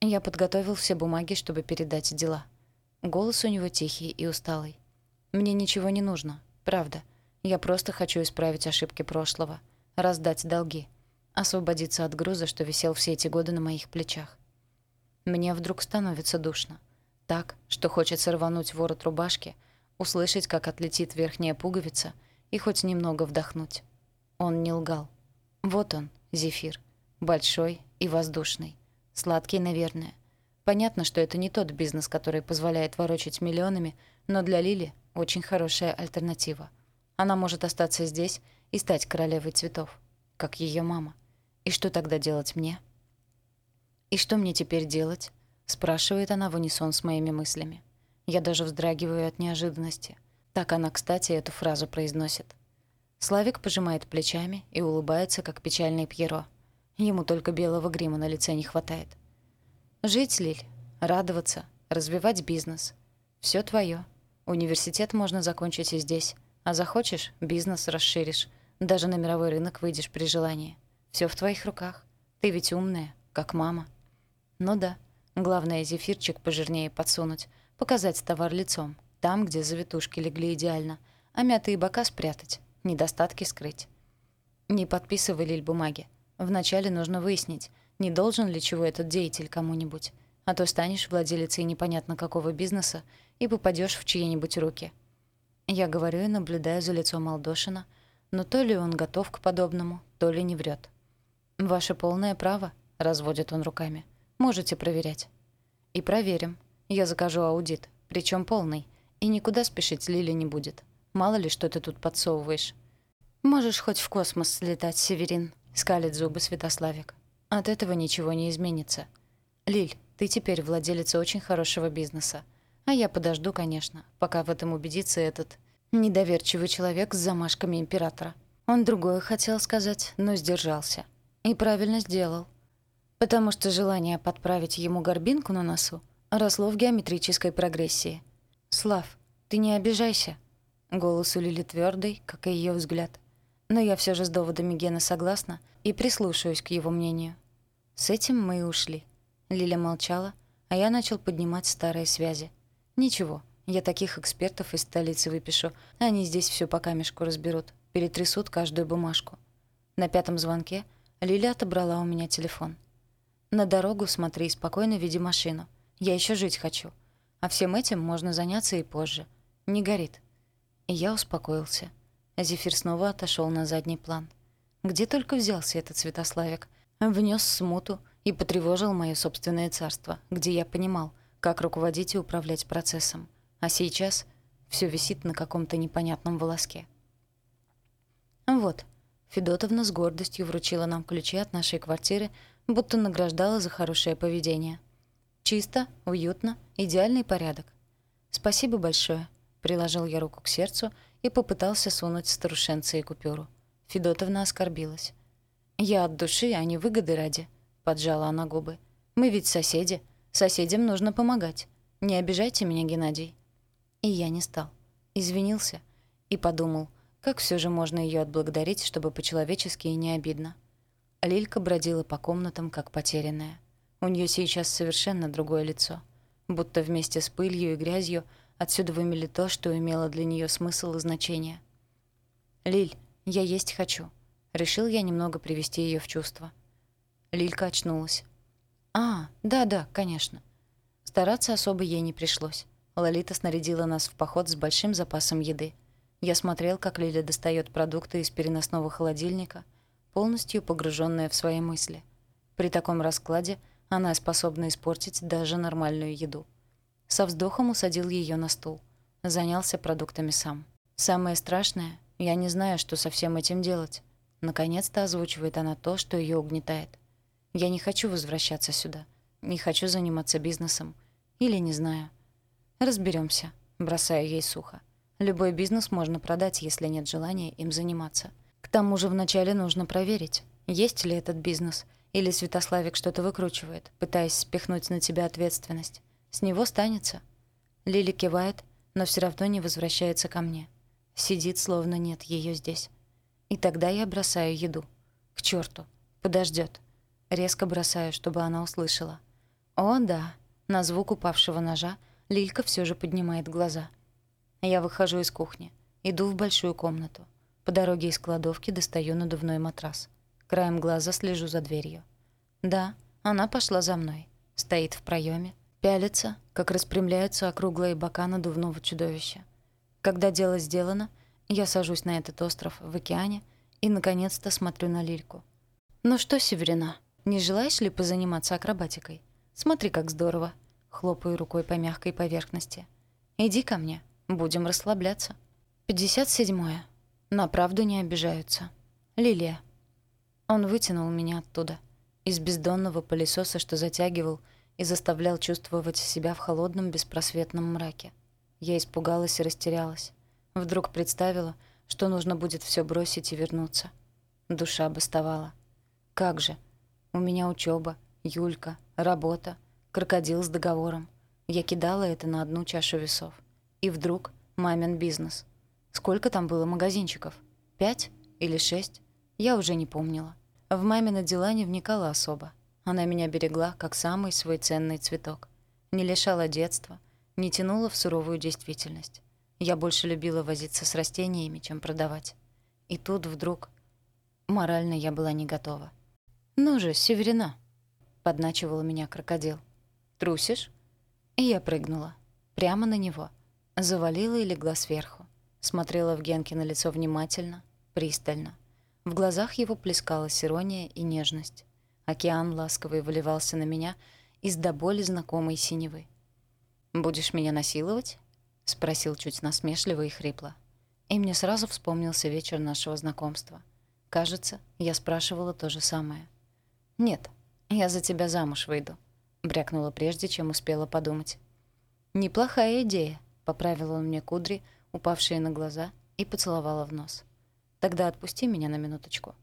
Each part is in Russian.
Я подготовил все бумаги, чтобы передать дела. Голос у него тихий и усталый. Мне ничего не нужно, правда. Я просто хочу исправить ошибки прошлого, раздать долги, освободиться от груза, что висел все эти годы на моих плечах. Мне вдруг становится душно. Так, что хочется рвануть ворот рубашки, услышать, как отлетит верхняя пуговица и хоть немного вдохнуть. Он не лгал. Вот он, зефир. Большой и воздушный. Сладкий, наверное. Понятно, что это не тот бизнес, который позволяет ворочать миллионами, но для Лили очень хорошая альтернатива. Она может остаться здесь и стать королевой цветов, как ее мама. И что тогда делать мне? «И что мне теперь делать?» — спрашивает она в унисон с моими мыслями. Я даже вздрагиваю от неожиданности. Так она, кстати, эту фразу произносит. Славик пожимает плечами и улыбается, как печальный Пьеро. Ему только белого грима на лице не хватает. Жить, Лиль, радоваться, развивать бизнес. Все твое. Университет можно закончить и здесь. А захочешь — бизнес расширишь. Даже на мировой рынок выйдешь при желании. Все в твоих руках. Ты ведь умная, как мама. Ну да. Главное, зефирчик пожирнее подсунуть. Показать товар лицом. Там, где завитушки легли идеально. А мятые бока спрятать недостатки скрыть. Не подписывай, Лиль, бумаги. Вначале нужно выяснить, не должен ли чего этот деятель кому-нибудь, а то станешь владелицей непонятно какого бизнеса и попадешь в чьи-нибудь руки. Я говорю и наблюдаю за лицом Алдошина, но то ли он готов к подобному, то ли не врет. «Ваше полное право», — разводит он руками. «Можете проверять». «И проверим. Я закажу аудит, причем полный, и никуда спешить Лили не будет. Мало ли, что ты тут подсовываешь. Можешь хоть в космос слетать, Северин, скалит зубы Святославик. От этого ничего не изменится. Лиль, ты теперь владелица очень хорошего бизнеса. А я подожду, конечно, пока в этом убедится этот недоверчивый человек с замашками императора. Он другое хотел сказать, но сдержался. И правильно сделал. Потому что желание подправить ему горбинку на носу росло в геометрической прогрессии. «Слав, ты не обижайся», Голос у Лили твёрдый, как и её взгляд. Но я всё же с доводами Гена согласна и прислушаюсь к его мнению. С этим мы и ушли. Лиля молчала, а я начал поднимать старые связи. Ничего, я таких экспертов из столицы выпишу. Они здесь всё по камешку разберут, перетрясут каждую бумажку. На пятом звонке Лиля отобрала у меня телефон. «На дорогу смотри, спокойно веди машину. Я ещё жить хочу. А всем этим можно заняться и позже. Не горит». И я успокоился. Зефир снова отошел на задний план. Где только взялся этот Святославик. Внес смуту и потревожил мое собственное царство, где я понимал, как руководить и управлять процессом. А сейчас все висит на каком-то непонятном волоске. Вот, Федотовна с гордостью вручила нам ключи от нашей квартиры, будто награждала за хорошее поведение. Чисто, уютно, идеальный порядок. Спасибо большое. Приложил я руку к сердцу и попытался сунуть старушенце и купюру. Федотовна оскорбилась. «Я от души, а не выгоды ради», — поджала она губы. «Мы ведь соседи. Соседям нужно помогать. Не обижайте меня, Геннадий». И я не стал. Извинился и подумал, как все же можно ее отблагодарить, чтобы по-человечески и не обидно. Лилька бродила по комнатам, как потерянная. У нее сейчас совершенно другое лицо. Будто вместе с пылью и грязью — Отсюда вымели то, что имело для нее смысл и значение. «Лиль, я есть хочу». Решил я немного привести ее в чувство. Лилька очнулась. «А, да-да, конечно». Стараться особо ей не пришлось. Лолита снарядила нас в поход с большим запасом еды. Я смотрел, как Лиля достает продукты из переносного холодильника, полностью погруженная в свои мысли. При таком раскладе она способна испортить даже нормальную еду. Со вздохом усадил ее на стул. Занялся продуктами сам. «Самое страшное, я не знаю, что со всем этим делать». Наконец-то озвучивает она то, что ее угнетает. «Я не хочу возвращаться сюда. Не хочу заниматься бизнесом. Или не знаю. Разберемся. бросаю ей сухо. «Любой бизнес можно продать, если нет желания им заниматься. К тому же вначале нужно проверить, есть ли этот бизнес, или Святославик что-то выкручивает, пытаясь спихнуть на тебя ответственность. С него станется. Лили кивает, но все равно не возвращается ко мне. Сидит, словно нет ее здесь. И тогда я бросаю еду. К черту, подождет. Резко бросаю, чтобы она услышала. О, да. На звук упавшего ножа Лилька все же поднимает глаза. Я выхожу из кухни, иду в большую комнату. По дороге из кладовки достаю надувной матрас. Краем глаза слежу за дверью. Да, она пошла за мной. Стоит в проеме, пялится, как распрямляются округлые бока надувного чудовища. Когда дело сделано, я сажусь на этот остров в океане и, наконец-то, смотрю на Лильку. «Ну что, Северина, не желаешь ли позаниматься акробатикой? Смотри, как здорово!» Хлопаю рукой по мягкой поверхности. «Иди ко мне, будем расслабляться». 57. На правду не обижаются. Лилия. Он вытянул меня оттуда, из бездонного пылесоса, что затягивал и заставлял чувствовать себя в холодном беспросветном мраке. Я испугалась и растерялась. Вдруг представила, что нужно будет все бросить и вернуться. Душа бастовала. Как же? У меня учеба, Юлька, работа, крокодил с договором. Я кидала это на одну чашу весов. И вдруг мамин бизнес. Сколько там было магазинчиков? Пять или шесть? Я уже не помнила. В мамины дела не вникала особо. Она меня берегла, как самый свой ценный цветок. Не лишала детства, не тянула в суровую действительность. Я больше любила возиться с растениями, чем продавать. И тут вдруг... Морально я была не готова. «Ну же, Северина!» — подначивал меня крокодил. «Трусишь?» И я прыгнула. Прямо на него. Завалила и легла сверху. Смотрела в Генкино лицо внимательно, пристально. В глазах его плескалась ирония и нежность. Океан ласковый выливался на меня из до боли знакомой синевы. «Будешь меня насиловать?» — спросил чуть насмешливо и хрипло. И мне сразу вспомнился вечер нашего знакомства. Кажется, я спрашивала то же самое. «Нет, я за тебя замуж выйду», — брякнула прежде, чем успела подумать. «Неплохая идея», — поправил он мне кудри, упавшие на глаза, и поцеловала в нос. «Тогда отпусти меня на минуточку».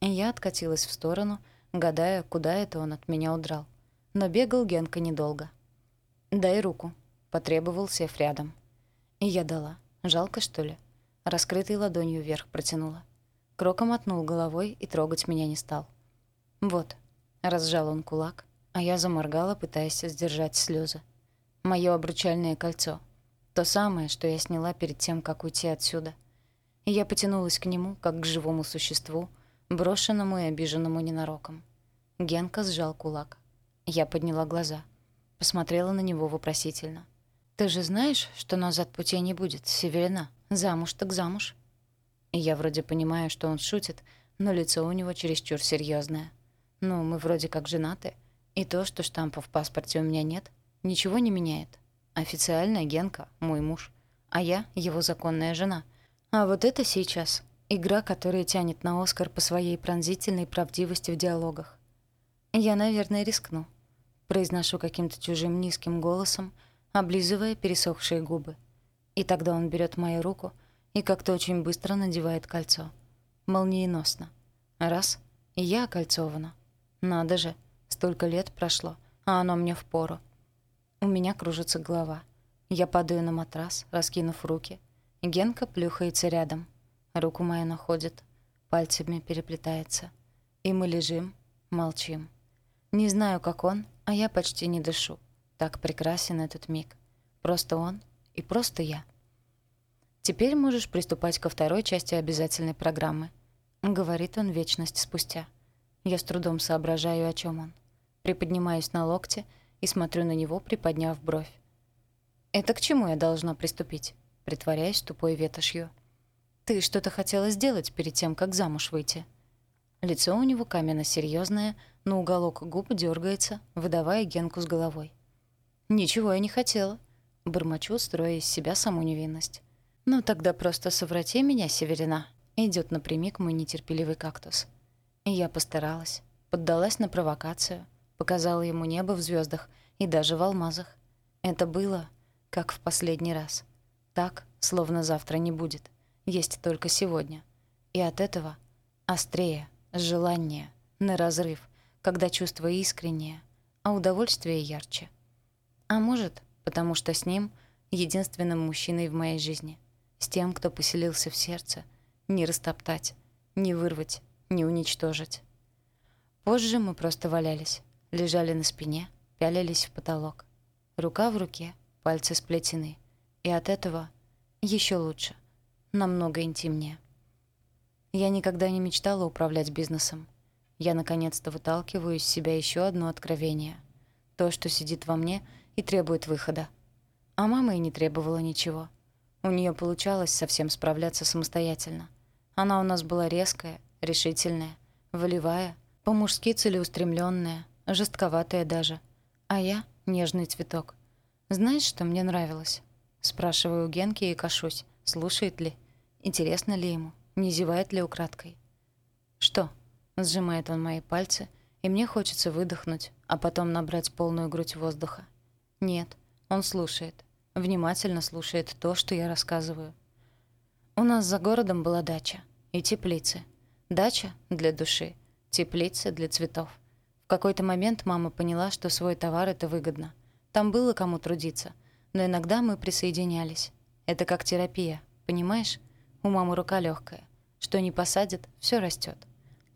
Я откатилась в сторону, гадая, куда это он от меня удрал. Но бегал Генка недолго. «Дай руку», — потребовал, сев рядом. И я дала. Жалко, что ли? Раскрытой ладонью вверх протянула. Кроком отнул головой и трогать меня не стал. «Вот», — разжал он кулак, а я заморгала, пытаясь сдержать слезы. Моё обручальное кольцо. То самое, что я сняла перед тем, как уйти отсюда. И я потянулась к нему, как к живому существу, брошенному и обиженному ненароком. Генка сжал кулак. Я подняла глаза. Посмотрела на него вопросительно. «Ты же знаешь, что назад пути не будет, Северина? Замуж так замуж». И я вроде понимаю, что он шутит, но лицо у него чересчур серьезное. Ну, мы вроде как женаты, и то, что штампа в паспорте у меня нет, ничего не меняет. Официальная Генка — мой муж, а я — его законная жена. А вот это сейчас игра, которая тянет на Оскар по своей пронзительной правдивости в диалогах. Я, наверное, рискну. Произношу каким-то чужим низким голосом — облизывая пересохшие губы. И тогда он берет мою руку и как-то очень быстро надевает кольцо. Молниеносно. Раз — и я окольцована. Надо же, столько лет прошло, а оно мне впору. У меня кружится голова. Я падаю на матрас, раскинув руки. Генка плюхается рядом. Руку мою находит, пальцами переплетается. И мы лежим, молчим. Не знаю, как он, а я почти не дышу. Так прекрасен этот миг. Просто он и просто я. Теперь можешь приступать ко второй части обязательной программы. Говорит он вечность спустя. Я с трудом соображаю, о чем он. Приподнимаюсь на локте и смотрю на него, приподняв бровь. «Это к чему я должна приступить?» Притворяюсь тупой ветошью. «Ты что-то хотела сделать перед тем, как замуж выйти?» Лицо у него каменно серьезное, но уголок губ дергается, выдавая Генку с головой. «Ничего я не хотела», — бормочу, строя из себя саму невинность. «Ну тогда просто соврати меня, Северина», — идёт напрямик мой нетерпеливый кактус. Я постаралась, поддалась на провокацию, показала ему небо в звёздах и даже в алмазах. Это было, как в последний раз. Так, словно завтра не будет. Есть только сегодня. И от этого острее, желание, на разрыв, когда чувство искреннее, а удовольствие ярче — а может, потому что с ним единственным мужчиной в моей жизни. С тем, кто поселился в сердце. Не растоптать, не вырвать, не уничтожить. Позже мы просто валялись. Лежали на спине, пялились в потолок. Рука в руке, пальцы сплетены. И от этого еще лучше, намного интимнее. Я никогда не мечтала управлять бизнесом. Я наконец-то выталкиваю из себя еще одно откровение. То, что сидит во мне и требует выхода. А мама и не требовала ничего. У нее получалось совсем справляться самостоятельно. Она у нас была резкая, решительная, волевая, по-мужски целеустремленная, жестковатая даже. А я — нежный цветок. Знаешь, что мне нравилось? Спрашиваю у Генки и кашусь, слушает ли, интересно ли ему, не зевает ли украдкой. «Что?» — сжимает он мои пальцы, и мне хочется выдохнуть, а потом набрать полную грудь воздуха. Нет, он слушает, внимательно слушает то, что я рассказываю. У нас за городом была дача и теплицы. Дача для души, теплица для цветов. В какой-то момент мама поняла, что свой товар — это выгодно. Там было кому трудиться, но иногда мы присоединялись. Это как терапия, понимаешь? У мамы рука легкая. Что не посадит, все растет.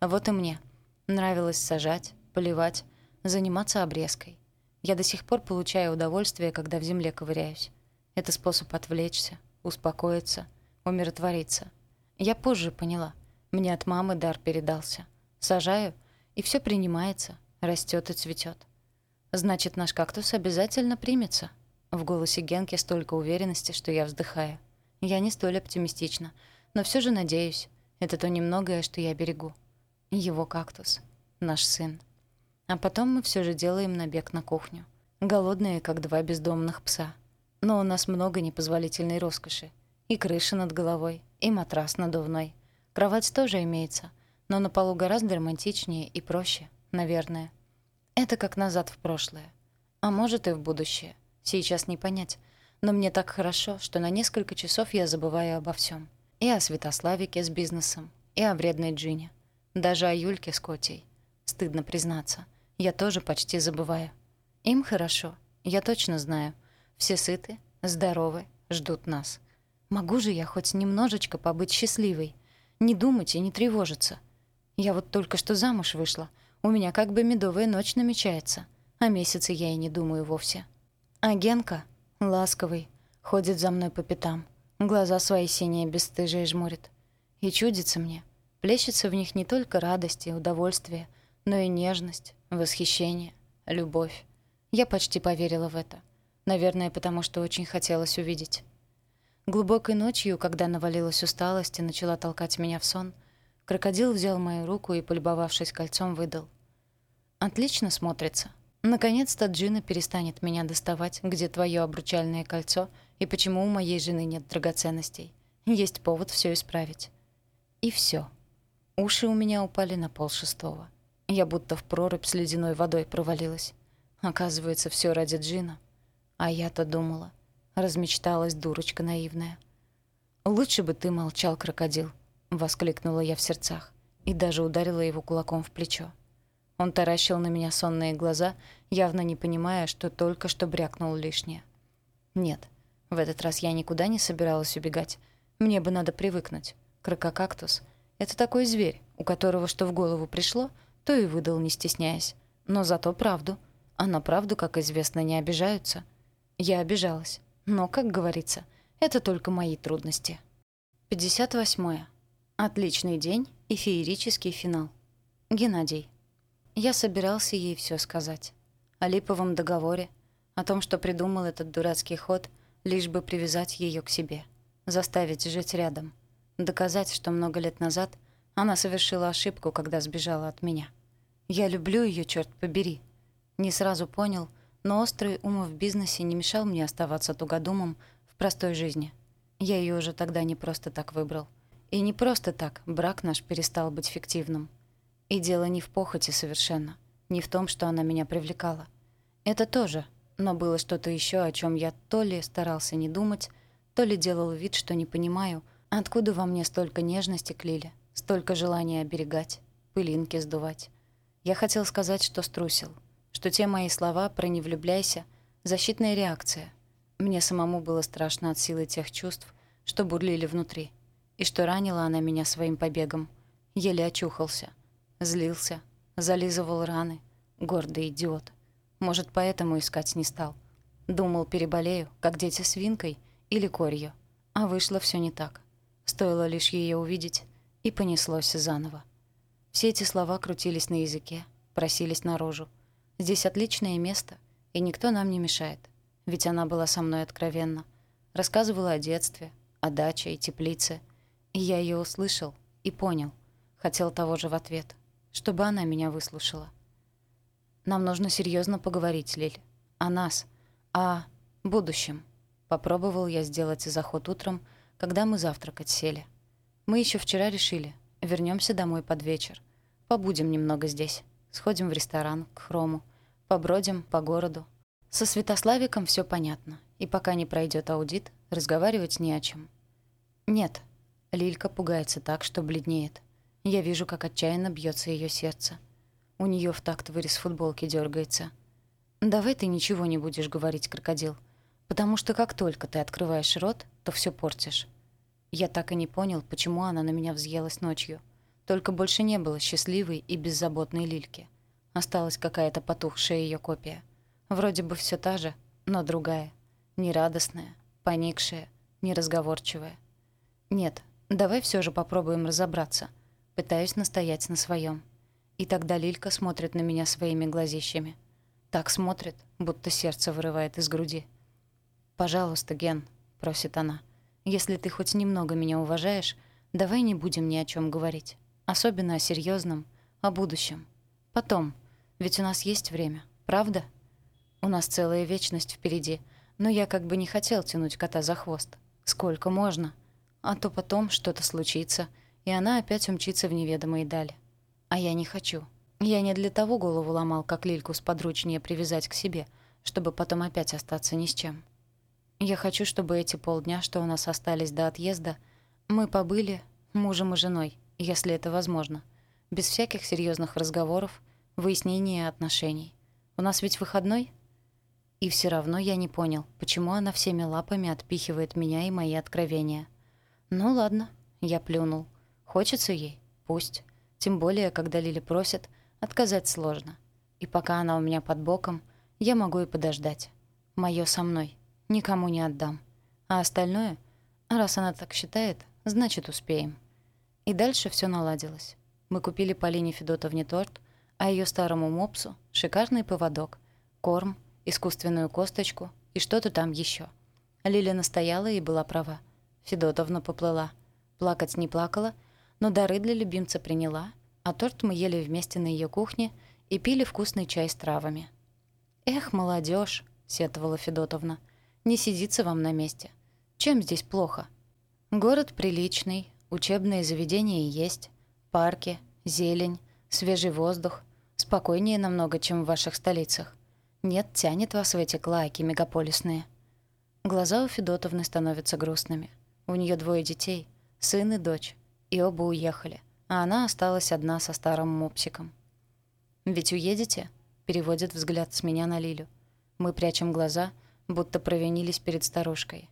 А вот и мне. Нравилось сажать, поливать, заниматься обрезкой. Я до сих пор получаю удовольствие, когда в земле ковыряюсь. Это способ отвлечься, успокоиться, умиротвориться. Я позже поняла. Мне от мамы дар передался. Сажаю, и все принимается, растет и цветет. Значит, наш кактус обязательно примется. В голосе Генки столько уверенности, что я вздыхаю. Я не столь оптимистична, но все же надеюсь. Это то немногое, что я берегу. Его кактус. Наш сын. А потом мы все же делаем набег на кухню. Голодные, как два бездомных пса. Но у нас много непозволительной роскоши. И крыша над головой, и матрас надувной. Кровать тоже имеется, но на полу гораздо романтичнее и проще, наверное. Это как назад в прошлое. А может и в будущее. Сейчас не понять. Но мне так хорошо, что на несколько часов я забываю обо всем. И о Святославике с бизнесом, и о вредной Джине. Даже о Юльке с Котей. Стыдно признаться. Я тоже почти забываю. Им хорошо, я точно знаю. Все сыты, здоровы, ждут нас. Могу же я хоть немножечко побыть счастливой, не думать и не тревожиться. Я вот только что замуж вышла. У меня как бы медовая ночь намечается. О месяце я и не думаю вовсе. А Генка, ласковый, ходит за мной по пятам. Глаза свои синие бесстыжие жмурит. И чудится мне. Плещется в них не только радость и удовольствие, но и нежность, восхищение, любовь. Я почти поверила в это. Наверное, потому что очень хотелось увидеть. Глубокой ночью, когда навалилась усталость и начала толкать меня в сон, крокодил взял мою руку и, полюбовавшись кольцом, выдал. «Отлично смотрится. Наконец-то Джина перестанет меня доставать, где твое обручальное кольцо и почему у моей жены нет драгоценностей. Есть повод все исправить. И все. Уши у меня упали на пол шестого. Я будто в прорубь с ледяной водой провалилась. Оказывается, все ради Джина. А я-то думала. Размечталась дурочка наивная. «Лучше бы ты молчал, крокодил», — воскликнула я в сердцах и даже ударила его кулаком в плечо. Он таращил на меня сонные глаза, явно не понимая, что только что брякнул лишнее. Нет, в этот раз я никуда не собиралась убегать. Мне бы надо привыкнуть. Крококактус — это такой зверь, у которого что в голову пришло, то и выдал, не стесняясь. Но зато правду. А на правду, как известно, не обижаются. Я обижалась. Но, как говорится, это только мои трудности. 58. Отличный день и феерический финал. Геннадий. Я собирался ей все сказать. О липовом договоре, о том, что придумал этот дурацкий ход, лишь бы привязать ее к себе, заставить жить рядом, доказать, что много лет назад она совершила ошибку, когда сбежала от меня. Я люблю ее, черт побери. Не сразу понял, но острый ум в бизнесе не мешал мне оставаться тугодумом в простой жизни. Я ее уже тогда не просто так выбрал. И не просто так брак наш перестал быть фиктивным — и дело не в похоти совершенно, не в том, что она меня привлекала. Это тоже, но было что-то еще, о чем я то ли старался не думать, то ли делал вид, что не понимаю, откуда во мне столько нежности клили, столько желания оберегать, пылинки сдувать. Я хотел сказать, что струсил, что те мои слова про «не влюбляйся» — защитная реакция. Мне самому было страшно от силы тех чувств, что бурлили внутри, и что ранила она меня своим побегом. Еле очухался — Злился, зализывал раны. Гордый идиот. Может, поэтому искать не стал. Думал, переболею, как дети свинкой или корью. А вышло все не так. Стоило лишь ее увидеть, и понеслось заново. Все эти слова крутились на языке, просились наружу. Здесь отличное место, и никто нам не мешает. Ведь она была со мной откровенна. Рассказывала о детстве, о даче и теплице. И я ее услышал и понял. Хотел того же в ответ, чтобы она меня выслушала. Нам нужно серьезно поговорить, Лиль. О нас. О будущем. Попробовал я сделать заход утром, когда мы завтракать сели. Мы еще вчера решили, вернемся домой под вечер. Побудем немного здесь. Сходим в ресторан, к Хрому. Побродим по городу. Со Святославиком все понятно. И пока не пройдет аудит, разговаривать не о чем. Нет. Лилька пугается так, что бледнеет. Я вижу, как отчаянно бьется ее сердце. У нее в такт вырез футболки дергается. «Давай ты ничего не будешь говорить, крокодил. Потому что как только ты открываешь рот, то все портишь». Я так и не понял, почему она на меня взъелась ночью. Только больше не было счастливой и беззаботной Лильки. Осталась какая-то потухшая ее копия. Вроде бы все та же, но другая. Нерадостная, поникшая, неразговорчивая. Нет, давай все же попробуем разобраться. Пытаюсь настоять на своем. И тогда Лилька смотрит на меня своими глазищами. Так смотрит, будто сердце вырывает из груди. «Пожалуйста, Ген», — просит она, — «если ты хоть немного меня уважаешь, давай не будем ни о чем говорить. Особенно о серьезном, о будущем. Потом. Ведь у нас есть время, правда? У нас целая вечность впереди, но я как бы не хотел тянуть кота за хвост. Сколько можно? А то потом что-то случится, и она опять умчится в неведомые дали. А я не хочу. Я не для того голову ломал, как Лильку сподручнее привязать к себе, чтобы потом опять остаться ни с чем. Я хочу, чтобы эти полдня, что у нас остались до отъезда, мы побыли мужем и женой, если это возможно, без всяких серьезных разговоров, выяснения отношений. У нас ведь выходной? И все равно я не понял, почему она всеми лапами отпихивает меня и мои откровения. Ну ладно, я плюнул. Хочется ей? Пусть. Тем более, когда Лили просит, отказать сложно. И пока она у меня под боком, я могу и подождать. Моё со мной. Никому не отдам. А остальное, раз она так считает, значит, успеем. И дальше все наладилось. Мы купили Полине Федотовне торт, а ее старому мопсу — шикарный поводок, корм, искусственную косточку и что-то там еще. Лиля настояла и была права. Федотовна поплыла. Плакать не плакала — но дары для любимца приняла, а торт мы ели вместе на ее кухне и пили вкусный чай с травами. «Эх, молодежь, сетовала Федотовна, — «не сидится вам на месте. Чем здесь плохо? Город приличный, учебные заведения есть, парки, зелень, свежий воздух, спокойнее намного, чем в ваших столицах. Нет, тянет вас в эти клаки мегаполисные». Глаза у Федотовны становятся грустными. У нее двое детей, сын и дочь и оба уехали, а она осталась одна со старым мопсиком. «Ведь уедете?» — переводит взгляд с меня на Лилю. Мы прячем глаза, будто провинились перед старушкой.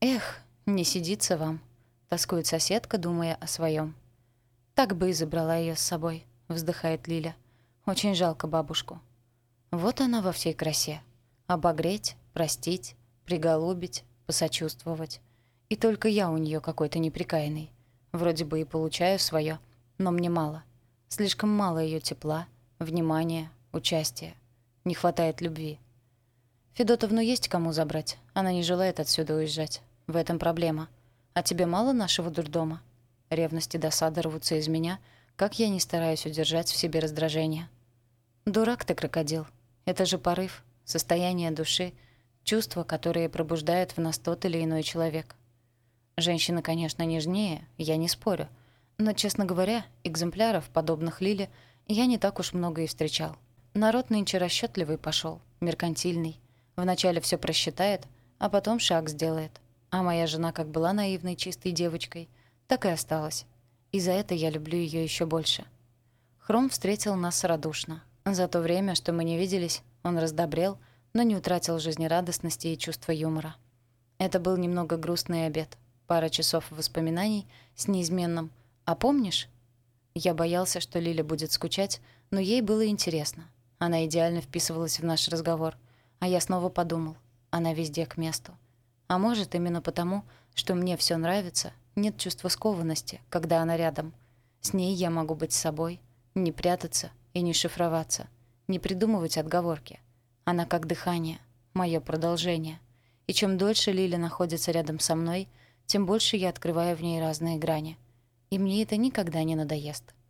«Эх, не сидится вам», — тоскует соседка, думая о своем. «Так бы и забрала ее с собой», — вздыхает Лиля. «Очень жалко бабушку». Вот она во всей красе. Обогреть, простить, приголубить, посочувствовать. И только я у нее какой-то неприкаянный. Вроде бы и получаю свое, но мне мало. Слишком мало ее тепла, внимания, участия. Не хватает любви. Федотовну есть кому забрать. Она не желает отсюда уезжать. В этом проблема. А тебе мало нашего дурдома? Ревность и досада рвутся из меня, как я не стараюсь удержать в себе раздражение. Дурак ты, крокодил. Это же порыв, состояние души, чувства, которые пробуждает в нас тот или иной человек. Женщины, конечно, нежнее, я не спорю. Но, честно говоря, экземпляров, подобных Лиле, я не так уж много и встречал. Народ нынче расчетливый пошел, меркантильный. Вначале все просчитает, а потом шаг сделает. А моя жена как была наивной, чистой девочкой, так и осталась. И за это я люблю ее еще больше. Хром встретил нас радушно. За то время, что мы не виделись, он раздобрел, но не утратил жизнерадостности и чувства юмора. Это был немного грустный обед — Пара часов воспоминаний с неизменным «А помнишь?» Я боялся, что Лиля будет скучать, но ей было интересно. Она идеально вписывалась в наш разговор. А я снова подумал, она везде к месту. А может, именно потому, что мне все нравится, нет чувства скованности, когда она рядом. С ней я могу быть собой, не прятаться и не шифроваться, не придумывать отговорки. Она как дыхание, мое продолжение. И чем дольше Лиля находится рядом со мной, тем больше я открываю в ней разные грани. И мне это никогда не надоест.